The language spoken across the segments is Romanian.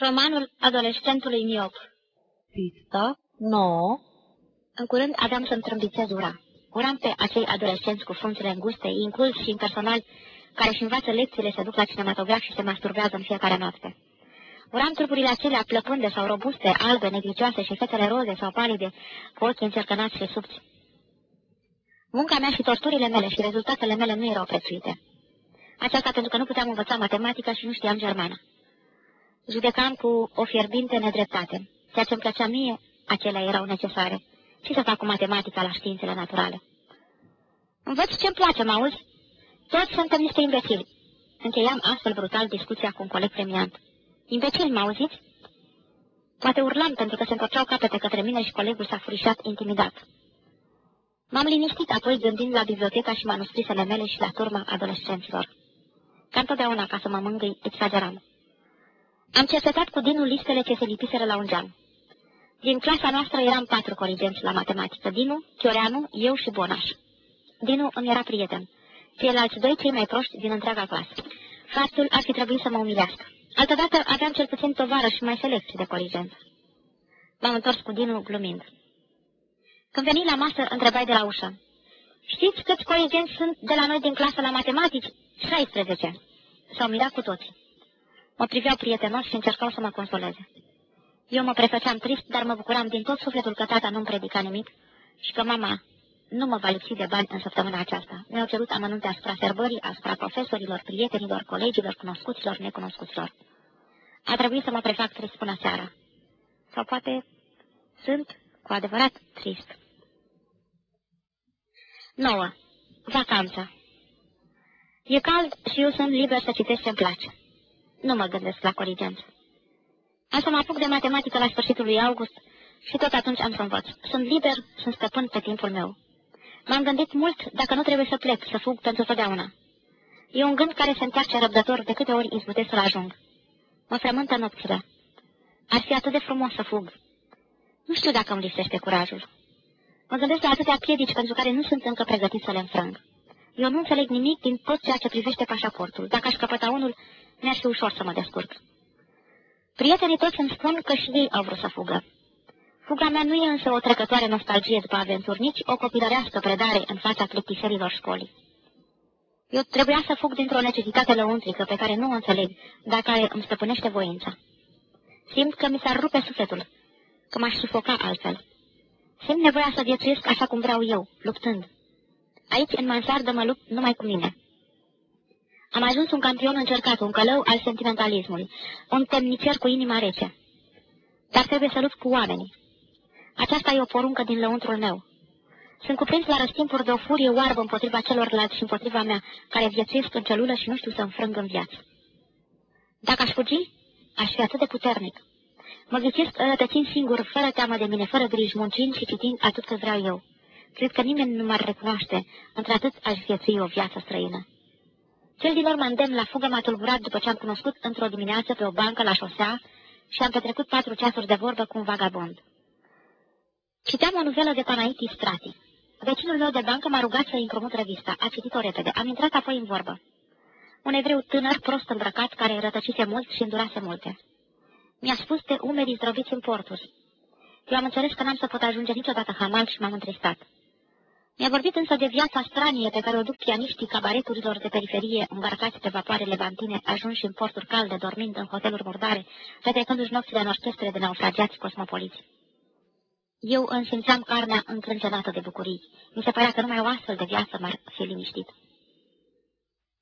Romanul adolescentului miop Pista 9 În curând aveam să-mi trâmbițez ura. Uram pe acei adolescenți cu frunțele înguste, inculți și impersonali, care își învață lecțiile, se duc la cinematograf și se masturbează în fiecare noapte. Uram trupurile acelea plăpânde sau robuste, albe, negligioase și fetele roze sau palide, cu ochii încercănați și subți. Munca mea și torturile mele și rezultatele mele nu erau prețuite. Aceasta pentru că nu puteam învăța matematică și nu știam germană. Judecam cu o fierbinte nedreptate. Ceea ce îmi plăcea mie, acelea erau necesare. Ce să fac cu matematica la științele naturale? Învăț ce-mi place, mă auzi? Toți suntem niște imbecili. Încheiam astfel brutal discuția cu un coleg premiant. Imbecili, mă auziți? Poate urlam pentru că se întorceau capete către mine și colegul s-a furișat intimidat. M-am liniștit apoi gândind la biblioteca și manuscrisele mele și la turma adolescenților. Ca întotdeauna, ca să mă mângâi, exageram. Am cercetat cu Dinu listele ce se lipiseră la un geam. Din clasa noastră eram patru corigenți la matematică, Dinu, Chioreanu, eu și Bonaș. Dinu îmi era prieten. Ceilalți doi cei mai proști din întreaga clasă. Faptul ar fi trebuit să mă umilească. Altădată aveam cel puțin tovară și mai selecții de corigenți. M-am întors cu Dinu glumind. Când veni la masă, întrebai de la ușă. Știți câți corigenți sunt de la noi din clasă la matematici? 16. S-au mirat cu toții. Mă priveau prietenos și încercau să mă consoleze. Eu mă prefăceam trist, dar mă bucuram din tot sufletul că tata nu-mi predica nimic și că mama nu mă va lipsi de bani în săptămâna aceasta. Mi-au cerut amănunte asupra serbării, asupra profesorilor, prietenilor, colegilor, cunoscuților, necunoscuților. A trebuit să mă prefac trist până seara. Sau poate sunt cu adevărat trist. 9. Vacanța E cald și eu sunt liber să citesc ce-mi place. Nu mă gândesc la corigență. Am să mă apuc de matematică la sfârșitul lui august și tot atunci am să învăț. Sunt liber, sunt stăpân pe timpul meu. M-am gândit mult dacă nu trebuie să plec, să fug pentru totdeauna. E un gând care se întoarce răbdător de câte ori izbutesc să-l ajung. Mă frământă nopțile. Ar fi atât de frumos să fug. Nu știu dacă îmi lipsește curajul. Mă gândesc la atâtea piedici pentru care nu sunt încă pregătit să le înfrâng. Eu nu înțeleg nimic din tot ceea ce privește pașaportul. Dacă aș căpăta unul, mi-ar fi ușor să mă descurc. Prietenii toți îmi spun că și ei au vrut să fugă. Fuga mea nu e însă o trecătoare nostalgie după aventuri, nici o copilărească predare în fața plictiserilor școlii. Eu trebuia să fug dintr-o necesitate lăuntrică pe care nu o înțeleg, dar care îmi stăpânește voința. Simt că mi s-ar rupe sufletul, că m-aș sufoca altfel. Simt nevoia să viețuiesc așa cum vreau eu, luptând. Aici, în mansardă, mă lupt numai cu mine. Am ajuns un campion încercat, un călău al sentimentalismului, un temnicer cu inima rece. Dar trebuie să lupt cu oamenii. Aceasta e o poruncă din lăuntrul meu. Sunt cuprins la răstimpuri de o furie oarbă împotriva celorlalți și împotriva mea, care viețuiesc în celulă și nu știu să înfrâng în viață. Dacă aș fugi, aș fi atât de puternic. Mă ghicesc rătăcind singur, fără teamă de mine, fără griji, muncind și citind atât cât vreau eu. Cred că nimeni nu m-ar recunoaște, într-atât aș viețui o viață străină. Cel din urmă îndemn la fugă m-a tulburat după ce am cunoscut într-o dimineață pe o bancă la șosea și am petrecut patru ceasuri de vorbă cu un vagabond. Citeam o novelă de Panaiti Strati. Vecinul meu de bancă m-a rugat să împrumut revista. A citit-o repede. Am intrat apoi în vorbă. Un evreu tânăr, prost îmbrăcat, care rătăcise mult și îndurase multe. Mi-a spus de umerii zdrobiți în porturi. Eu am înțeles că n-am să pot ajunge niciodată hamal și m-am întristat. Mi-a vorbit însă de viața stranie pe care o duc pianiștii cabareturilor de periferie, îmbarcați pe vapoare levantine, ajunși în porturi calde, dormind în hoteluri murdare, petrecându-și nopțile în orchestre de naufragiați cosmopoliți. Eu îmi simțeam carnea încrâncenată de bucurii. Mi se părea că numai o astfel de viață m-ar fi liniștit.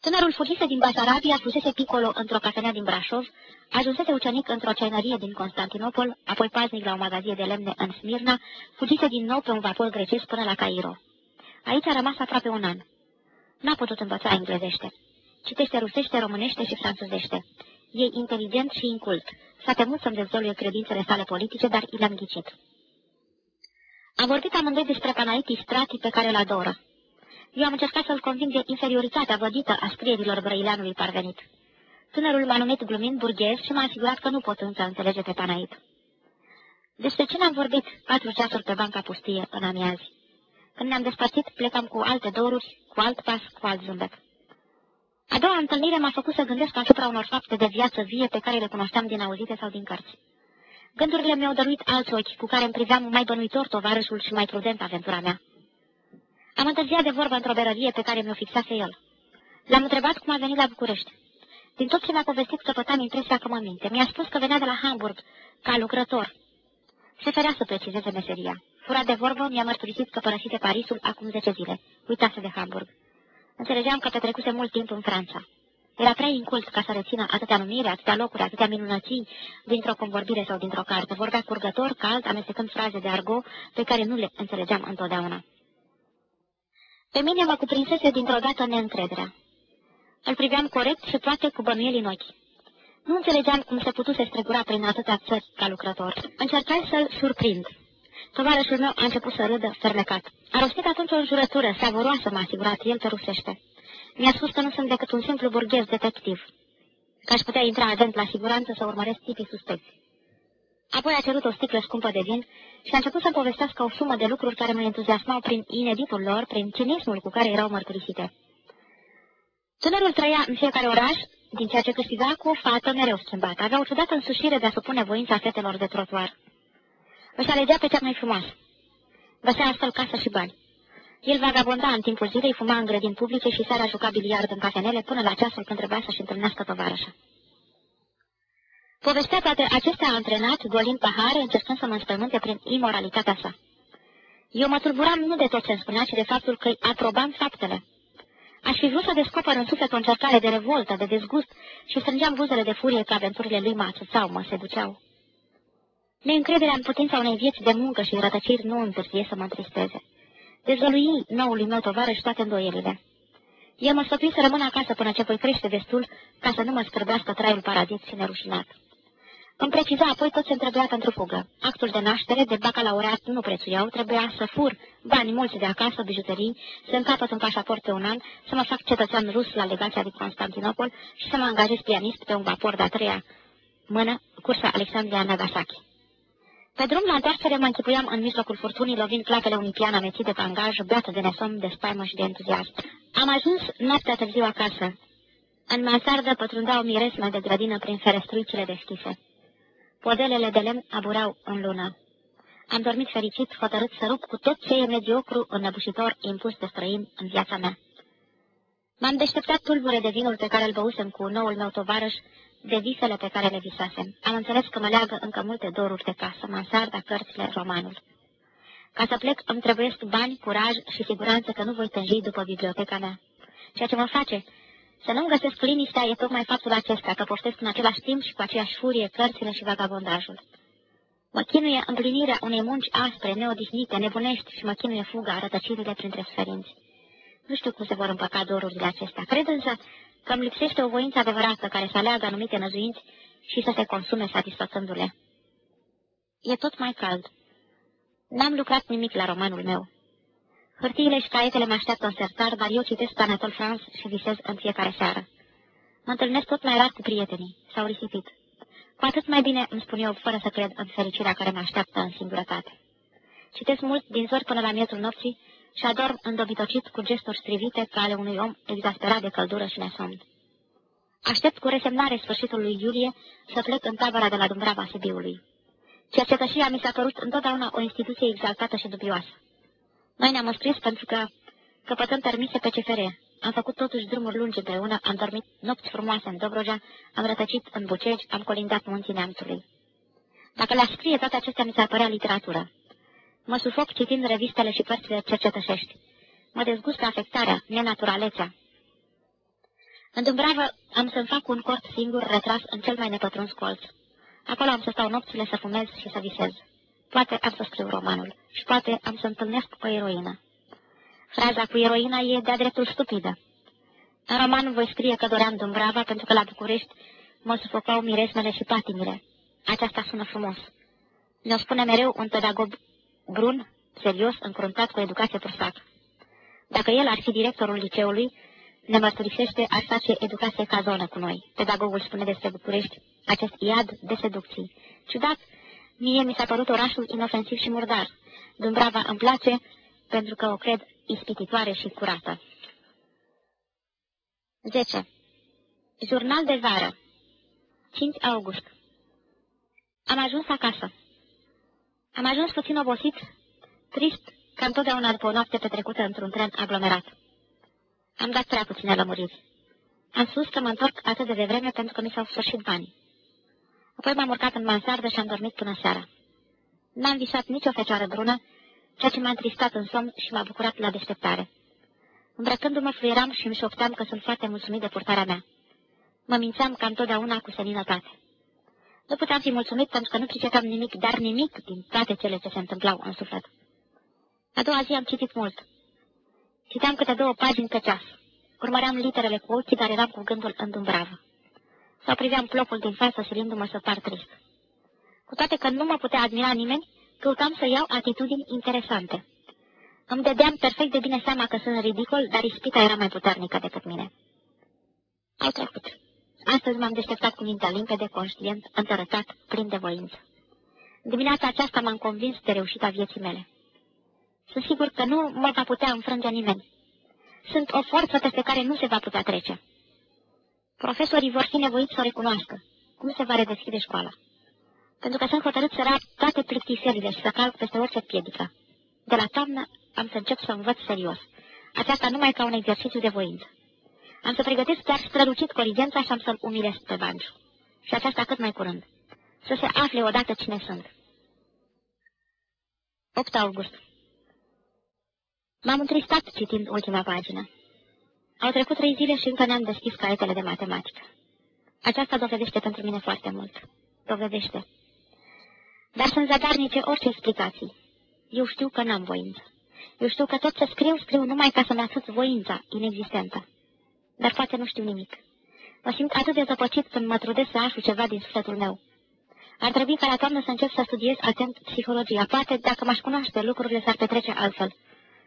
Tânărul fugise din Basarabia, fusese picolo într-o cafenea din Brașov, ajunsese ucenic într-o ceanărie din Constantinopol, apoi paznic la o magazie de lemne în Smirna, fugise din nou pe un vapor grecesc până la Cairo. Aici a rămas aproape un an. N-a putut învăța englezește. Citește rusește, românește și franțuzește. E inteligent și incult. S-a temut să-mi dezvăluie credințele sale politice, dar i l-am ghicit. Am vorbit amândoi despre Panaitis Strati pe care îl adoră. Eu am încercat să-l conving de inferioritatea vădită a scrierilor brăileanului parvenit. Tânărul m-a numit glumind burghez și m-a asigurat că nu pot încă înțelege pe Panait. Despre ce ne-am vorbit patru ceasuri pe banca pustie în amiazi? Când ne-am despărțit, plecam cu alte doruri, cu alt pas, cu alt zâmbet. A doua întâlnire m-a făcut să gândesc asupra unor fapte de viață vie pe care le cunoșteam din auzite sau din cărți. Gândurile mi-au dăruit alți ochi cu care îmi priveam mai bănuitor tovarășul și mai prudent aventura mea. Am întârziat de vorbă într-o berărie pe care mi-o fixase el. L-am întrebat cum a venit la București. Din tot ce mi-a povestit, căpătam impresia că mă minte. Mi-a spus că venea de la Hamburg, ca lucrător. Se ferea să precizeze meseria. Furat de vorbă, mi-a mărturisit că părăsise Parisul acum zece zile. Uitase de Hamburg. Înțelegeam că petrecuse mult timp în Franța. Era prea incult ca să rețină atâtea numire, atâtea locuri, atâtea minunății dintr-o convorbire sau dintr-o carte. Vorbea curgător, cald, amestecând fraze de argo pe care nu le înțelegeam întotdeauna. Pe mine mă cuprinsese dintr-o dată neîncrederea. Îl priveam corect și toate cu bănuieli în ochi. Nu înțelegeam cum se putuse stregura prin atâtea țări ca lucrător. Încercai să-l surprind. Tovarășul meu a început să râdă fermecat. A rostit atunci o jurătură savuroasă, m-a asigurat el pe rusește. Mi-a spus că nu sunt decât un simplu burghez detectiv, că aș putea intra adent la siguranță să urmăresc tipii suspecți. Apoi a cerut o sticlă scumpă de vin și a început să-mi povestească o sumă de lucruri care mă entuziasmau prin ineditul lor, prin cinismul cu care erau mărturisite. Tânărul trăia în fiecare oraș, din ceea ce câștiga cu o fată mereu schimbată. Avea o ciudată însușire de a supune voința fetelor de trotuar. Își alegea pe cea mai frumoasă. Găsea astfel casă și bani. El vagabonda în timpul zilei, fuma în grădini publice și seara juca biliard în cafenele până la ceasul când trebuia să-și întâlnească tovarășa. Povestea toate acestea antrenat, golind pahare, încercând să mă înspământe prin imoralitatea sa. Eu mă tulburam nu de tot ce îmi spunea, ci de faptul că aprobam faptele. Aș fi vrut să descoper în suflet o încercare de revoltă, de dezgust și strângeam buzele de furie că aventurile lui mă atâțau, mă seduceau. Neîncrederea în putința unei vieți de muncă și rătăciri nu întârzie să mă întristeze. Dezvălui noului meu tovarăș toate îndoielile. El mă sfătui să rămân acasă până ce voi crește destul ca să nu mă scârbească traiul paradis și nerușinat. Îmi preciza apoi tot ce îmi trebuia pentru fugă. Actul de naștere, de bacalaureat nu prețuiau, trebuia să fur bani mulți de acasă, bijuterii, să încapăt un pașaport pe un an, să mă fac cetățean rus la legația din Constantinopol și să mă angajez pianist pe un vapor de-a treia mână, cursa Alexandria Nagasaki. Pe drum la întoarcere mă închipuiam în mijlocul furtunii, lovind clapele unui pian amețit de pangaj, beată de nesom, de spaimă și de entuziasm. Am ajuns noaptea târziu acasă. În mansardă pătrundeau miresme de grădină prin ferestruicile deschise. Podelele de lemn aburau în lună. Am dormit fericit, hotărât să rup cu tot ce e mediocru, înnăbușitor, impus de străin în viața mea. M-am deșteptat tulbure de vinul pe care îl băusem cu noul meu tovarăș, de visele pe care le visasem. Am înțeles că mă leagă încă multe doruri de casă, mansarda, cărțile, romanul. Ca să plec îmi trebuiesc bani, curaj și siguranță că nu voi tânji după biblioteca mea. Ceea ce mă face să nu-mi găsesc liniștea e tocmai faptul acesta, că poștesc în același timp și cu aceeași furie cărțile și vagabondajul. Mă chinuie împlinirea unei munci aspre, neodihnite, nebunești și mă chinuie fuga, rătăcirile printre suferinți. Nu știu cum se vor împăca dorurile acestea. Cred însă că îmi lipsește o voință adevărată care să aleagă anumite năzuinți și să se consume satisfăcându-le. E tot mai cald. N-am lucrat nimic la romanul meu. Hârtiile și caietele mă așteaptă în sertar, dar eu citesc Anatole France și visez în fiecare seară. Mă întâlnesc tot mai rar cu prietenii. S-au risipit. Cu atât mai bine îmi spun eu, fără să cred în fericirea care mă așteaptă în singurătate. Citesc mult din zori până la miezul nopții și adorm îndobitocit cu gesturi strivite ca ale unui om exasperat de căldură și nesomn. Aștept cu resemnare sfârșitul lui iulie să plec în tabăra de la Dumbrava Sibiului. Cercetășia mi s-a părut întotdeauna o instituție exaltată și dubioasă. Noi ne-am înscris pentru că căpătăm permise pe CFR. Am făcut totuși drumuri lungi împreună, am dormit nopți frumoase în Dobrogea, am rătăcit în Bucegi, am colindat munții neamțului. Dacă le scrie, toate acestea mi s-ar părea literatură. Mă sufoc citind revistele și părțile cercetășești. Mă dezgustă afectarea, nenaturalețea. În Dumbravă am să-mi fac un cort singur retras în cel mai nepătruns colț. Acolo am să stau nopțile să fumez și să visez. Poate am să scriu romanul și poate am să întâlnesc o eroină. Fraza cu eroina e de-a dreptul stupidă. În roman voi scrie că doream Dumbrava pentru că la București mă sufocau miresmele și patimile. Aceasta sună frumos. Ne-o spune mereu un pedagog brun, serios, încruntat cu educație prusacă. Dacă el ar fi directorul liceului, ne mărturisește, ar face educație cazonă cu noi. Pedagogul spune despre București acest iad de seducții. Ciudat, mie mi s-a părut orașul inofensiv și murdar. Dumbrava îmi place pentru că o cred ispititoare și curată. 10. Jurnal de vară 5 august Am ajuns acasă. Am ajuns puțin obosit, trist, ca întotdeauna după o noapte petrecută într-un tren aglomerat. Am dat prea puține lămuriri. Am spus că mă întorc atât de devreme pentru că mi s-au sfârșit banii. Apoi m-am urcat în mansardă și am dormit până seara. N-am visat nicio fecioară brună, ceea ce m-a întristat în somn și m-a bucurat la deșteptare. Îmbrăcându-mă fluieram și îmi șopteam că sunt foarte mulțumit de purtarea mea. Mă mințeam ca întotdeauna cu seninătate. Nu puteam fi mulțumit pentru că nu pricepeam nimic, dar nimic din toate cele ce se întâmplau în suflet. A doua zi am citit mult. Citeam câte două pagini pe ceas. Urmăream literele cu ochii, dar eram cu gândul în Dumbravă. Sau priveam plopul din față, silindu-mă să par trist. Cu toate că nu mă putea admira nimeni, căutam să iau atitudini interesante. Îmi dădeam perfect de bine seama că sunt ridicol, dar ispita era mai puternică decât mine. Au trecut. Astăzi m-am deșteptat cu mintea limpede, conștient, întărătat, plin de voință. Dimineața aceasta m-am convins de reușita vieții mele. Sunt sigur că nu mă va putea înfrânge nimeni. Sunt o forță peste care nu se va putea trece. Profesorii vor fi nevoiți să o recunoască. Cum se va redeschide școala? Pentru că sunt hotărât să rap toate plictiselile și să calc peste orice piedică. De la toamnă am să încep să învăț serios. Aceasta numai ca un exercițiu de voință. Am să pregătesc chiar strălucit coligența și am să-l umilesc pe Banciu. Și aceasta cât mai curând. Să se afle odată cine sunt. 8 august M-am întristat citind ultima pagină. Au trecut trei zile și încă n-am deschis caietele de matematică. Aceasta dovedește pentru mine foarte mult. Dovedește. Dar sunt zadarnice orice explicații. Eu știu că n-am voință. Eu știu că tot ce scriu, scriu numai ca să-mi atât voința inexistentă. Dar poate nu știu nimic. Mă simt atât de zăpăcit când mă trudesc să aflu ceva din sufletul meu. Ar trebui ca la toamnă să încep să studiez atent psihologia. Poate, dacă m-aș cunoaște, lucrurile s-ar petrece altfel.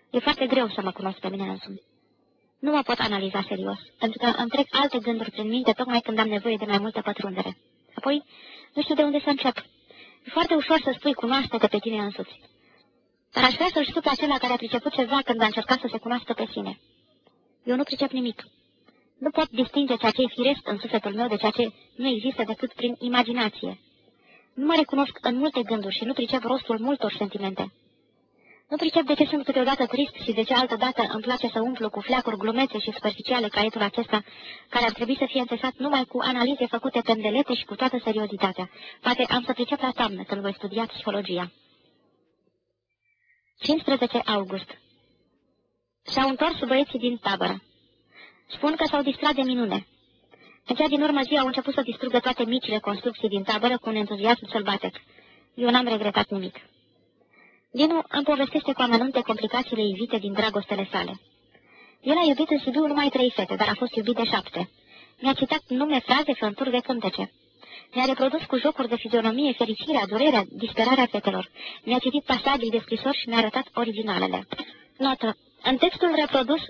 E foarte greu să mă cunosc pe mine însumi. Nu mă pot analiza serios, pentru că îmi trec alte gânduri prin minte tocmai când am nevoie de mai multă pătrundere. Apoi, nu știu de unde să încep. E foarte ușor să spui cunoaște-te pe tine însuți. Dar aș vrea să-l știu pe acela care a priceput ceva când a încercat să se cunoască pe sine. Eu nu pricep nimic. Nu pot distinge ceea ce e firesc în sufletul meu de ceea ce nu există decât prin imaginație. Nu mă recunosc în multe gânduri și nu pricep rostul multor sentimente. Nu pricep de ce sunt câteodată trist și de ce altă dată îmi place să umplu cu fleacuri glumețe și superficiale caietul acesta, care ar trebui să fie înțesat numai cu analize făcute pendelete și cu toată seriozitatea. Poate am să pricep la toamnă când voi studia psihologia. 15 august S-au întors băieții din tabără. Spun că s-au distrat de minune. În cea din urmă zi au început să distrugă toate micile construcții din tabără cu un entuziasm sălbatec. Eu n-am regretat nimic. Dinu îmi povestește cu amănunte complicațiile ivite din dragostele sale. El a iubit în Sibiu numai trei fete, dar a fost iubit de șapte. Mi-a citat nume, fraze, fânturi de cântece. Mi-a reprodus cu jocuri de fizionomie fericirea, durerea, disperarea fetelor. Mi-a citit pasabii de scrisori și mi-a arătat originalele. Notă. În textul reprodus,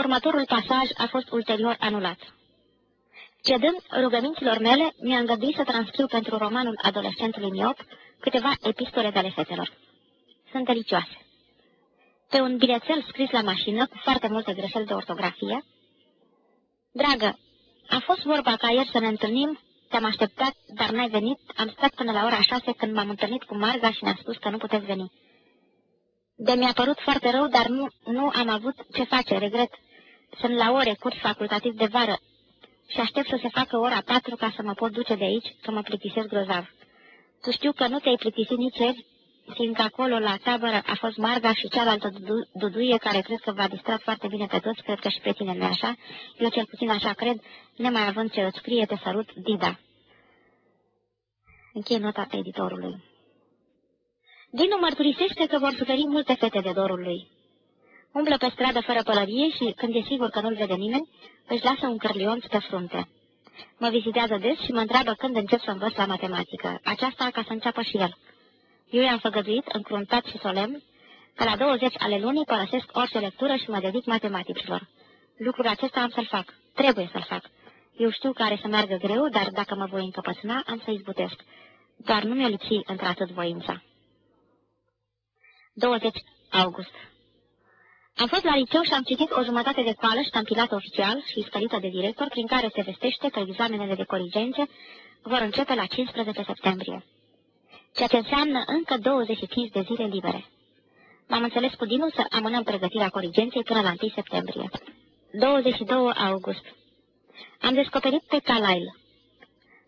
următorul pasaj a fost ulterior anulat. Cedând rugăminților mele, mi-a îngăduit să transcriu pentru romanul adolescentului miop câteva epistole de ale fetelor sunt delicioase. Pe un bilețel scris la mașină, cu foarte multe greșeli de ortografie, Dragă, a fost vorba ca ieri să ne întâlnim, te-am așteptat, dar n-ai venit, am stat până la ora șase când m-am întâlnit cu Marga și ne-a spus că nu puteți veni. De mi-a părut foarte rău, dar nu, nu am avut ce face, regret. Sunt la ore curs facultativ de vară și aștept să se facă ora patru ca să mă pot duce de aici, că mă plictisesc grozav. Tu știu că nu te-ai plictisit nici ieri fiindcă acolo, la tabără, a fost Marga și cealaltă duduie, care cred că v-a distrat foarte bine pe toți, cred că și pe tine nu așa, eu cel puțin așa cred, nemai având ce îți scrie, te sărut, Dida. Încheie nota pe editorului. Dinu mărturisește că vor suferi multe fete de dorul lui. Umblă pe stradă fără pălărie și, când e sigur că nu-l vede nimeni, își lasă un cărlionț pe frunte. Mă vizitează des și mă întreabă când încep să învăț la matematică. Aceasta ca să înceapă și el. Eu i-am făgăduit, încruntat și solemn, că la 20 ale lunii părăsesc orice lectură și mă dedic matematicilor. Lucrul acesta am să-l fac. Trebuie să-l fac. Eu știu că are să meargă greu, dar dacă mă voi încăpățâna, am să izbutesc. Doar nu mi-o lipsi într-atât voința. 20 august Am fost la liceu și am citit o jumătate de coală ștampilată oficial și scălită de director, prin care se vestește că examenele de corigențe vor începe la 15 septembrie, ceea ce înseamnă încă 25 de zile libere. M-am înțeles cu Dinu să amânăm pregătirea corigenței până la 1 septembrie. 22 august. Am descoperit pe Carlyle.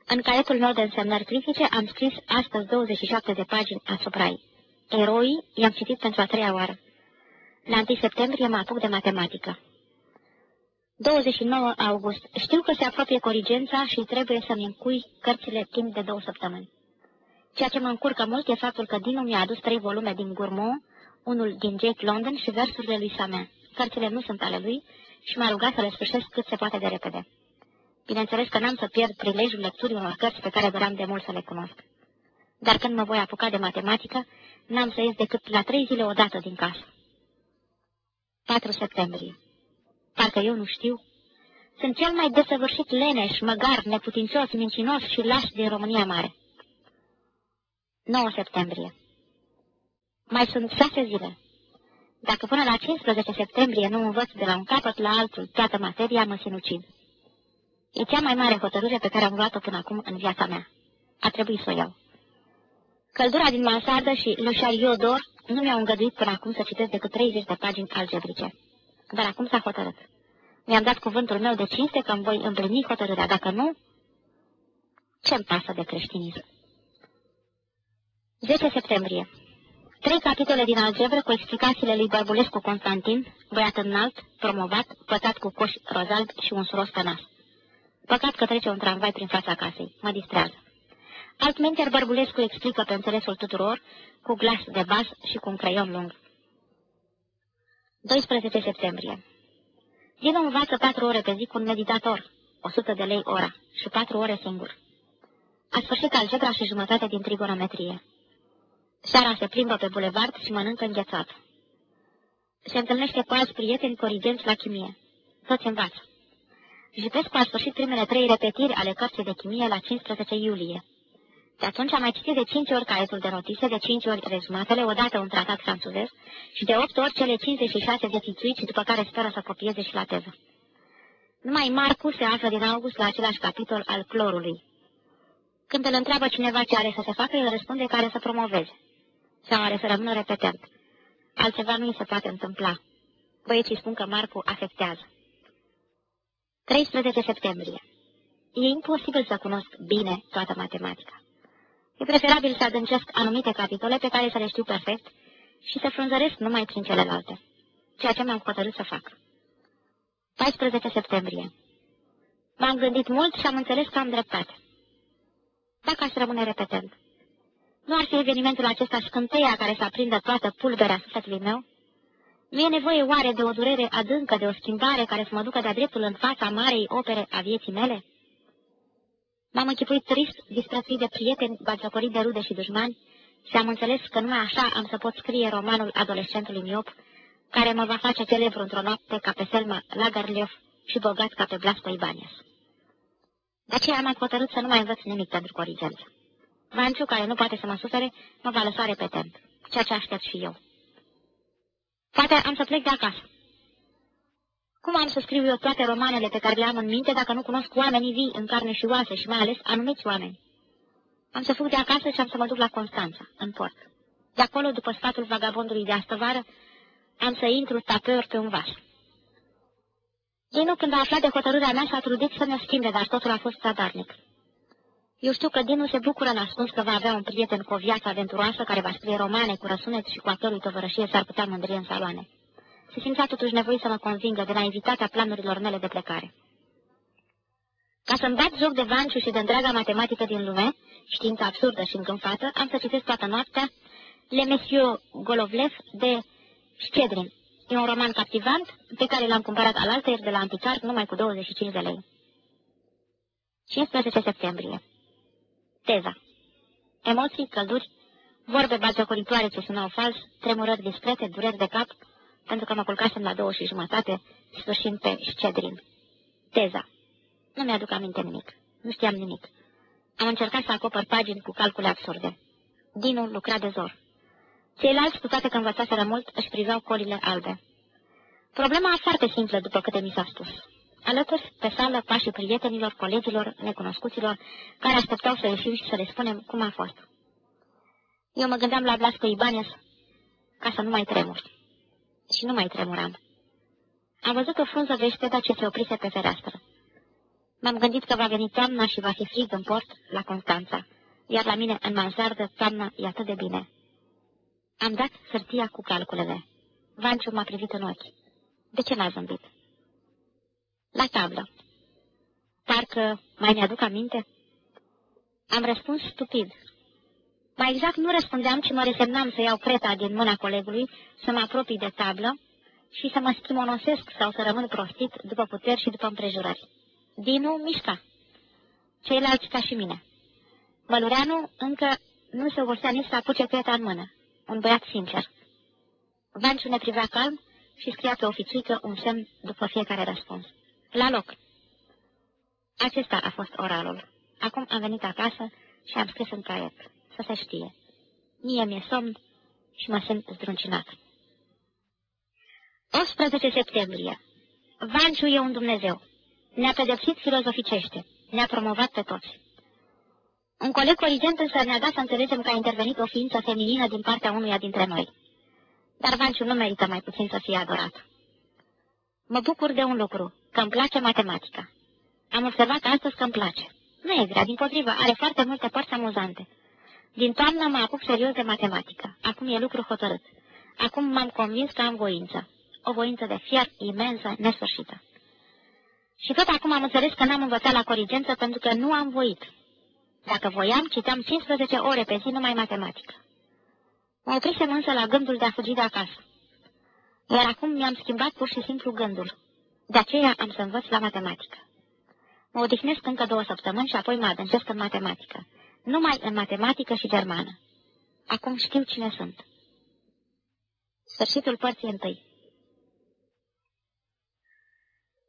În caietul meu de însemnări critice am scris astăzi 27 de pagini asupra ei. Eroii i-am citit pentru a treia oară. La 1 septembrie mă apuc de matematică. 29 august. Știu că se apropie corigența și trebuie să-mi încui cărțile timp de două săptămâni. Ceea ce mă încurcă mult e faptul că Dinu mi-a adus trei volume din Gourmand, unul din Jake London și versurile lui Samea. Cărțile nu sunt ale lui și m-a rugat să le sfârșesc cât se poate de repede. Bineînțeles că n-am să pierd prilejul lecturii unor cărți pe care doream de mult să le cunosc. Dar când mă voi apuca de matematică, n-am să ies decât la trei zile odată din casă. 4 septembrie. Parcă eu nu știu. Sunt cel mai desăvârșit leneș, măgar, neputincios, mincinos și laș din România Mare. 9 septembrie. Mai sunt șase zile. Dacă până la 15 septembrie nu învăț de la un capăt la altul toată materia, mă sinucid. E cea mai mare hotărâre pe care am luat-o până acum în viața mea. A trebuit să o iau. Căldura din mansardă și Le d'Or nu mi-au îngăduit până acum să citesc decât 30 de pagini algebrice. Dar acum s-a hotărât. Mi-am dat cuvântul meu de cinste că îmi voi împlini hotărârea. Dacă nu, ce-mi pasă de creștinism? 10 septembrie. Trei capitole din algebră cu explicațiile lui Bărbulescu Constantin, băiat înalt, promovat, pătat cu coș rozalb și un suros pe nas. Păcat că trece un tramvai prin fața casei. Mă distrează. Altminte, Bărbulescu explică pe înțelesul tuturor, cu glas de bas și cu un creion lung. 12 septembrie. Dinu învață patru ore pe zi cu un meditator, 100 de lei ora, și patru ore singur. A sfârșit algebra și jumătate din trigonometrie. Seara se plimbă pe bulevard și mănâncă înghețat. Se întâlnește cu alți prieteni corigenți la chimie. Toți învață. Jitescu a sfârșit primele trei repetiri ale cărții de chimie la 15 iulie. De atunci am mai citit de cinci ori caietul de notițe, de cinci ori rezumatele, odată un tratat franțuzez și de opt ori cele 56 de titluiți, după care speră să copieze și la teză. Numai Marcu se află din august la același capitol al clorului. Când îl întreabă cineva ce are să se facă, el răspunde că are să promoveze. Sau are să rămână repetent. Altceva nu îi se poate întâmpla. Băieții spun că Marcu afectează. 13 septembrie. E imposibil să cunosc bine toată matematica. E preferabil să adâncesc anumite capitole pe care să le știu perfect și să frunzăresc numai prin celelalte, ceea ce mi-am hotărât să fac. 14 septembrie. M-am gândit mult și am înțeles că am dreptate. Dacă aș rămâne repetent, nu ar fi evenimentul acesta scânteia care să aprindă toată pulberea sufletului meu? Nu e nevoie oare de o durere adâncă, de o schimbare care să mă ducă de-a dreptul în fața marei opere a vieții mele? M-am închipuit trist, disprețuit de prieteni, bagiocorit de rude și dușmani și am înțeles că numai așa am să pot scrie romanul adolescentului miop, care mă va face celebru într-o noapte ca pe Selma Lagerlöf și bogat ca pe Blasco Ibanez. De aceea am hotărât să nu mai învăț nimic pentru corigență. Vanciu, care nu poate să mă sufere, mă va lăsa repetent, ceea ce aștept și eu. Poate am să plec de acasă. Cum am să scriu eu toate romanele pe care le am în minte dacă nu cunosc oamenii vii în carne și oase și mai ales anumiți oameni? Am să fug de acasă și am să mă duc la Constanța, în port. De acolo, după sfatul vagabondului de astăvară, am să intru tapeur pe un vas. Dinu, când a aflat de hotărârea mea, s-a trudit să ne schimbe, dar totul a fost zadarnic. Eu știu că Dinu se bucură ascuns că va avea un prieten cu o viață aventuroasă care va scrie romane cu răsunet și cu a cărui tovărășie s-ar putea mândri în saloane se simțea totuși nevoie să mă convingă de naivitatea planurilor mele de plecare. Ca să-mi bat joc de Vanciu și de întreaga matematică din lume, știință absurdă și încânfată, am să citesc toată noaptea Le Monsieur Golovlev de Scedrin. E un roman captivant pe care l-am cumpărat alaltăieri de la anticar numai cu 25 de lei. 15 septembrie. Teza. Emoții, călduri, vorbe bagiocoritoare ce sunau fals, tremurări discrete, dureri de cap, pentru că mă culcasem la două și jumătate, sfârșind pe Scedrin. Teza. Nu mi-aduc aminte nimic. Nu știam nimic. Am încercat să acopăr pagini cu calcule absurde. Dinu lucra de zor. Ceilalți, cu toate că învățaseră mult, își priveau colile albe. Problema foarte simplă, după câte mi s-a spus. Alături, pe sală, pașii prietenilor, colegilor, necunoscuților, care așteptau să ieșim și să le spunem cum a fost. Eu mă gândeam la Blasco Ibanez ca să nu mai tremur. Și nu mai tremuram. Am văzut o frunză veștedă ce se oprise pe fereastră. M-am gândit că va veni toamna și va fi frig în port la Constanța, iar la mine în mansardă toamna e atât de bine. Am dat sărtia cu calculele. Vanciu m-a privit în ochi. De ce n-a zâmbit? La tablă. Parcă mai mi-aduc aminte? Am răspuns stupid. Mai exact nu răspundeam, ci mă resemnam să iau creta din mâna colegului, să mă apropii de tablă și să mă schimonosesc sau să rămân prostit după puteri și după împrejurări. Dinu mișca. Ceilalți ca și mine. Mălureanu încă nu se obosea nici să apuce creta în mână. Un băiat sincer. Vanciu ne privea calm și scria pe oficiică un semn după fiecare răspuns. La loc. Acesta a fost oralul. Acum am venit acasă și am scris în caiet. Să se știe. Mie mi-e somn și mă simt zdruncinat. 18 septembrie. Vanciu e un Dumnezeu. Ne-a pedepsit filozoficește. Ne-a promovat pe toți. Un coleg corigent însă ne-a dat să înțelegem că a intervenit o ființă feminină din partea unuia dintre noi. Dar Vanciu nu merită mai puțin să fie adorat. Mă bucur de un lucru, că îmi place matematica. Am observat astăzi că îmi place. Nu e grea, din potrivă, are foarte multe părți amuzante. Din toamnă mă apuc serios de matematică. Acum e lucru hotărât. Acum m-am convins că am voință. O voință de fier imensă, nesfârșită. Și tot acum am înțeles că n-am învățat la corigență pentru că nu am voit. Dacă voiam, citeam 15 ore pe zi numai matematică. Mă oprisem însă la gândul de a fugi de acasă. Iar acum mi-am schimbat pur și simplu gândul. De aceea am să învăț la matematică. Mă odihnesc încă două săptămâni și apoi mă adâncesc în matematică. Numai în matematică și germană. Acum știu cine sunt. Sfârșitul părții întâi.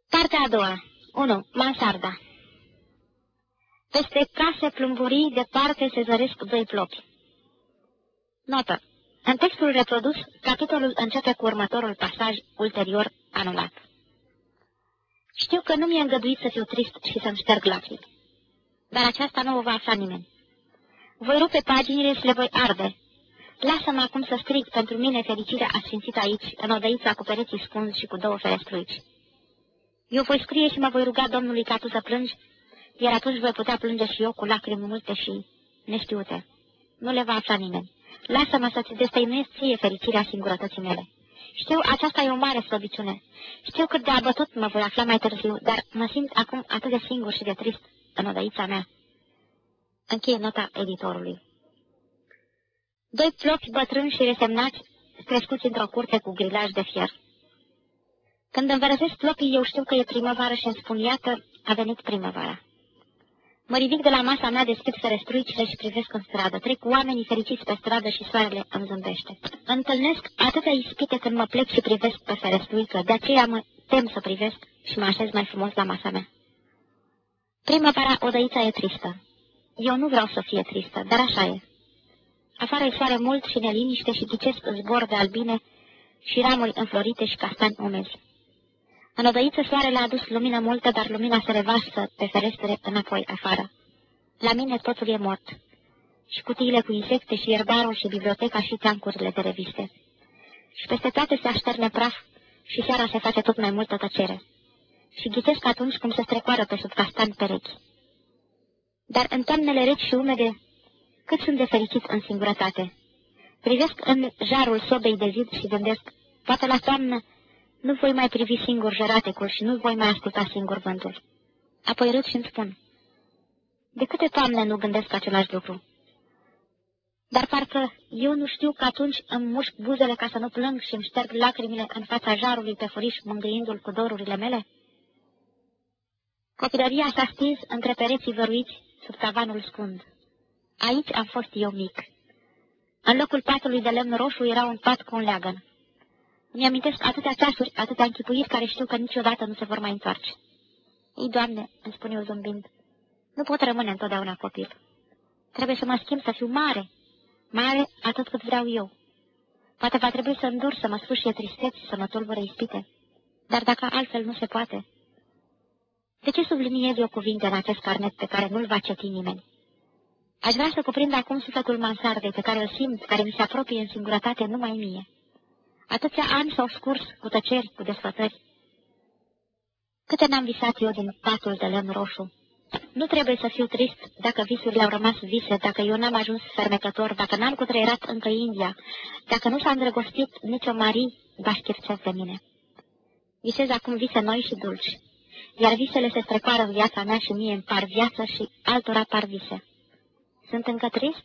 Partea a doua. 1. Mansarda. Peste case plumburii, departe se zăresc doi plopi. Notă. În textul reprodus, capitolul începe cu următorul pasaj ulterior anulat. Știu că nu mi-e îngăduit să fiu trist și să-mi șterg lacrimi. Dar aceasta nu o va afla nimeni. Voi rupe paginile și le voi arde. Lasă-mă acum să strig pentru mine fericirea asfințită aici, în odăița cu pereții spunzi și cu două ferestruici. Eu voi scrie și mă voi ruga Domnului ca tu să plângi, iar atunci voi putea plânge și eu cu lacrimi multe și neștiute. Nu le va afla nimeni. Lasă-mă să-ți destăinuiesc ție fericirea singurătății mele. Știu, aceasta e o mare slăbiciune. Știu cât de abătut mă voi afla mai târziu, dar mă simt acum atât de singur și de trist în odăița mea. Încheie nota editorului. Doi plopi bătrâni și resemnați, crescuți într-o curte cu grilaj de fier. Când învărăzesc plopii, eu știu că e primăvară și îmi spun, iată, a venit primăvara. Mă ridic de la masa mea, deschid ferestruicile și privesc în stradă. Trec oamenii fericiți pe stradă și soarele îmi zâmbește. Întâlnesc atâtea ispite când mă plec și privesc pe ferestruică, de aceea mă tem să privesc și mă așez mai frumos la masa mea. Primăvara odăița e tristă. Eu nu vreau să fie tristă, dar așa e. Afară e soare mult și neliniște și ghicesc zbor de albine și ramuri înflorite și castani umezi. În odăiță soarele a adus lumină multă, dar lumina se revarsă pe ferestre înapoi afară. La mine totul e mort. Și cutiile cu insecte și ierbarul și biblioteca și teancurile de reviste. Și peste toate se așterne praf și seara se face tot mai multă tăcere. Și ghicesc atunci cum se strecoară pe sub castan perechi. Dar în toamnele reci și umede, cât sunt de fericit în singurătate. Privesc în jarul sobei de zid și gândesc, poate la toamnă nu voi mai privi singur jăratecul și nu voi mai asculta singur vântul. Apoi râd și îmi spun. De câte toamne nu gândesc același lucru? Dar parcă eu nu știu că atunci îmi mușc buzele ca să nu plâng și îmi șterg lacrimile în fața jarului pe furiș, mângâindu-l cu dorurile mele? Copilăria s-a stins între pereții văruiți sub tavanul scund. Aici am fost eu mic. În locul patului de lemn roșu era un pat cu un leagăn. Îmi amintesc atâtea ceasuri, atâtea închipuiri care știu că niciodată nu se vor mai întoarce. Ei, Doamne, îmi spun eu zâmbind, nu pot rămâne întotdeauna copil. Trebuie să mă schimb să fiu mare, mare atât cât vreau eu. Poate va trebui să îndur să mă sfârșie tristeți, să mă tulbure ispite. Dar dacă altfel nu se poate, de ce subliniez eu cuvinte în acest carnet pe care nu-l va citi nimeni? Aș vrea să cuprind acum sufletul mansardei pe care îl simt, care mi se apropie în singurătate numai mie. Atâția ani s-au scurs cu tăceri, cu desfătări. Câte n-am visat eu din patul de lemn roșu? Nu trebuie să fiu trist dacă visurile au rămas vise, dacă eu n-am ajuns fermecător, dacă n-am cutreierat încă India, dacă nu s-a îndrăgostit nicio Marie Bașchirțev de mine. Visez acum vise noi și dulci, iar visele se strecoară în viața mea și mie îmi par viață și altora par vise. Sunt încă trist?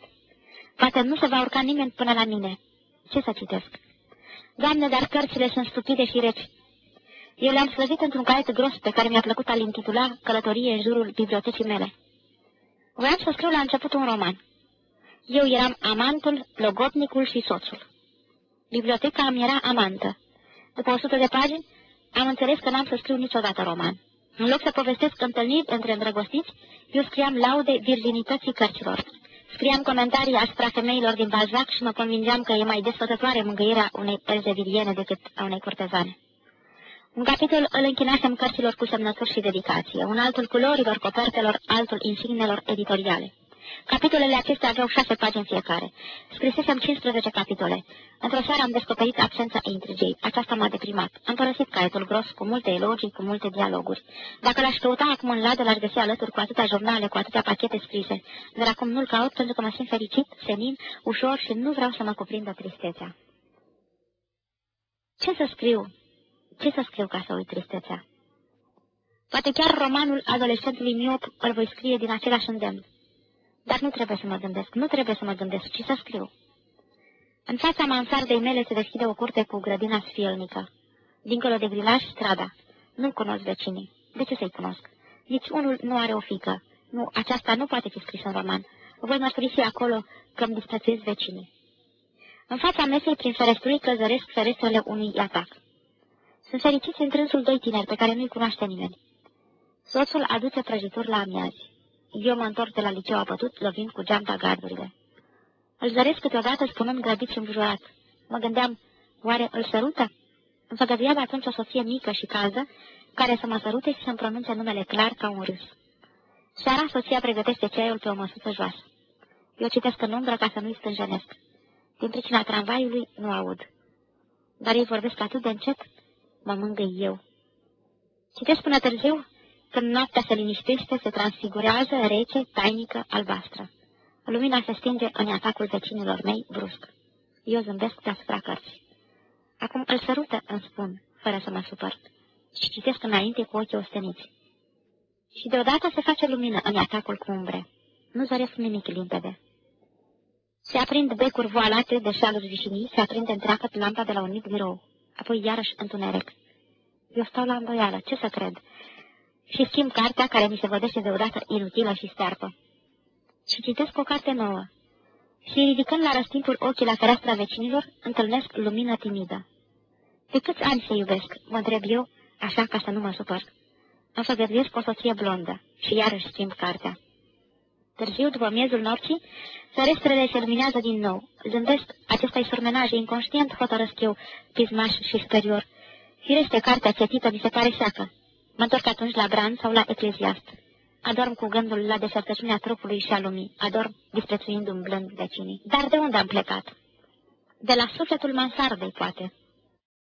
Poate nu se va urca nimeni până la mine. Ce să citesc? Doamne, dar cărțile sunt stupide și reci. Eu le-am slăvit într-un caiet gros pe care mi-a plăcut a-l intitula Călătorie în jurul bibliotecii mele. Voiam să scriu la început un roman. Eu eram amantul, logotnicul și soțul. Biblioteca îmi era amantă. După o sută de pagini, am înțeles că n-am să scriu niciodată roman. În loc să povestesc întâlniri între îndrăgostiți, eu scriam laude virginității cărților. Scriam comentarii asupra femeilor din Balzac și mă convingeam că e mai desfătătoare mângâierea unei elzeviliene decât a unei curtezane. Un capitol îl închinasem cărților cu semnături și dedicație, un altul culorilor copertelor, altul insignelor editoriale. Capitolele acestea aveau șase pagini fiecare. Scrisesem 15 capitole. Într-o seară am descoperit absența intrigei. Aceasta m-a deprimat. Am părăsit caietul gros, cu multe elogii, cu multe dialoguri. Dacă l-aș căuta acum în ladă, l-aș găsi alături cu atâtea jurnale, cu atâtea pachete scrise. Dar acum nu-l caut pentru că mă simt fericit, senin, ușor și nu vreau să mă cuprindă tristețea. Ce să scriu? Ce să scriu ca să uit tristețea? Poate chiar romanul adolescentului miop îl voi scrie din același îndemn. Dar nu trebuie să mă gândesc, nu trebuie să mă gândesc, ci să scriu. În fața mansardei mele se deschide o curte cu grădina sfielnică. Dincolo de grilaj, strada. Nu cunosc vecinii. De ce să-i cunosc? Nici unul nu are o fică. Nu, aceasta nu poate fi scris în roman. Voi mărturisi acolo că îmi disprețuiesc vecinii. În fața mesei, prin ferestrui, căzăresc ferestrele unui atac. Sunt fericiți în trânsul doi tineri pe care nu-i cunoaște nimeni. Soțul aduce prăjituri la amiazi. Eu mă întorc de la liceu apătut, lovind cu geanta gardurile. Îl zăresc câteodată spunând grăbit și înjurat. Mă gândeam, oare îl sărută? Îmi făgăduiam atunci o soție mică și caldă, care să mă sărute și să-mi pronunțe numele clar ca un râs. Seara, soția pregătește ceaiul pe o măsuță joasă. Eu citesc în umbră ca să nu-i stânjenesc. Din pricina tramvaiului nu aud. Dar ei vorbesc atât de încet, mă mângâi eu. Citesc până târziu, când noaptea se liniștește, se transfigurează, rece, tainică, albastră. Lumina se stinge în atacul vecinilor mei, brusc. Eu zâmbesc deasupra cărții. Acum îl sărută, îmi spun, fără să mă supăr, și citesc înainte cu ochii osteniți. Și deodată se face lumină în atacul cu umbre. Nu zăresc nimic limpede. Se aprind becuri voalate de șaluri vișinii, se aprinde întreagă lampa de la un mic birou. Apoi iarăși întuneric. Eu stau la îndoială, ce să cred? Și schimb cartea care mi se vădește deodată inutilă și stearpă și citesc o carte nouă. Și ridicând la răstimpul ochii la fereastra vecinilor, întâlnesc lumină timidă. De câți ani se iubesc, mă întreb eu, așa ca să nu mă supăr. Îmi făgăduiesc o soție blondă și iarăși schimb cartea. Târziu, după miezul nopții, ferestrele se luminează din nou. Zâmbesc, acesta-i surmenaj, inconștient hotărăsc eu, pismaș și superior. Firește, cartea cetită mi se pare seacă. Mă întorc atunci la Bran sau la Ecleziast. Adorm cu gândul la deșertăciunea trupului și a lumii. Adorm disprețuindu-mi blând vecinii. Dar de unde am plecat? De la sufletul mansardei, poate.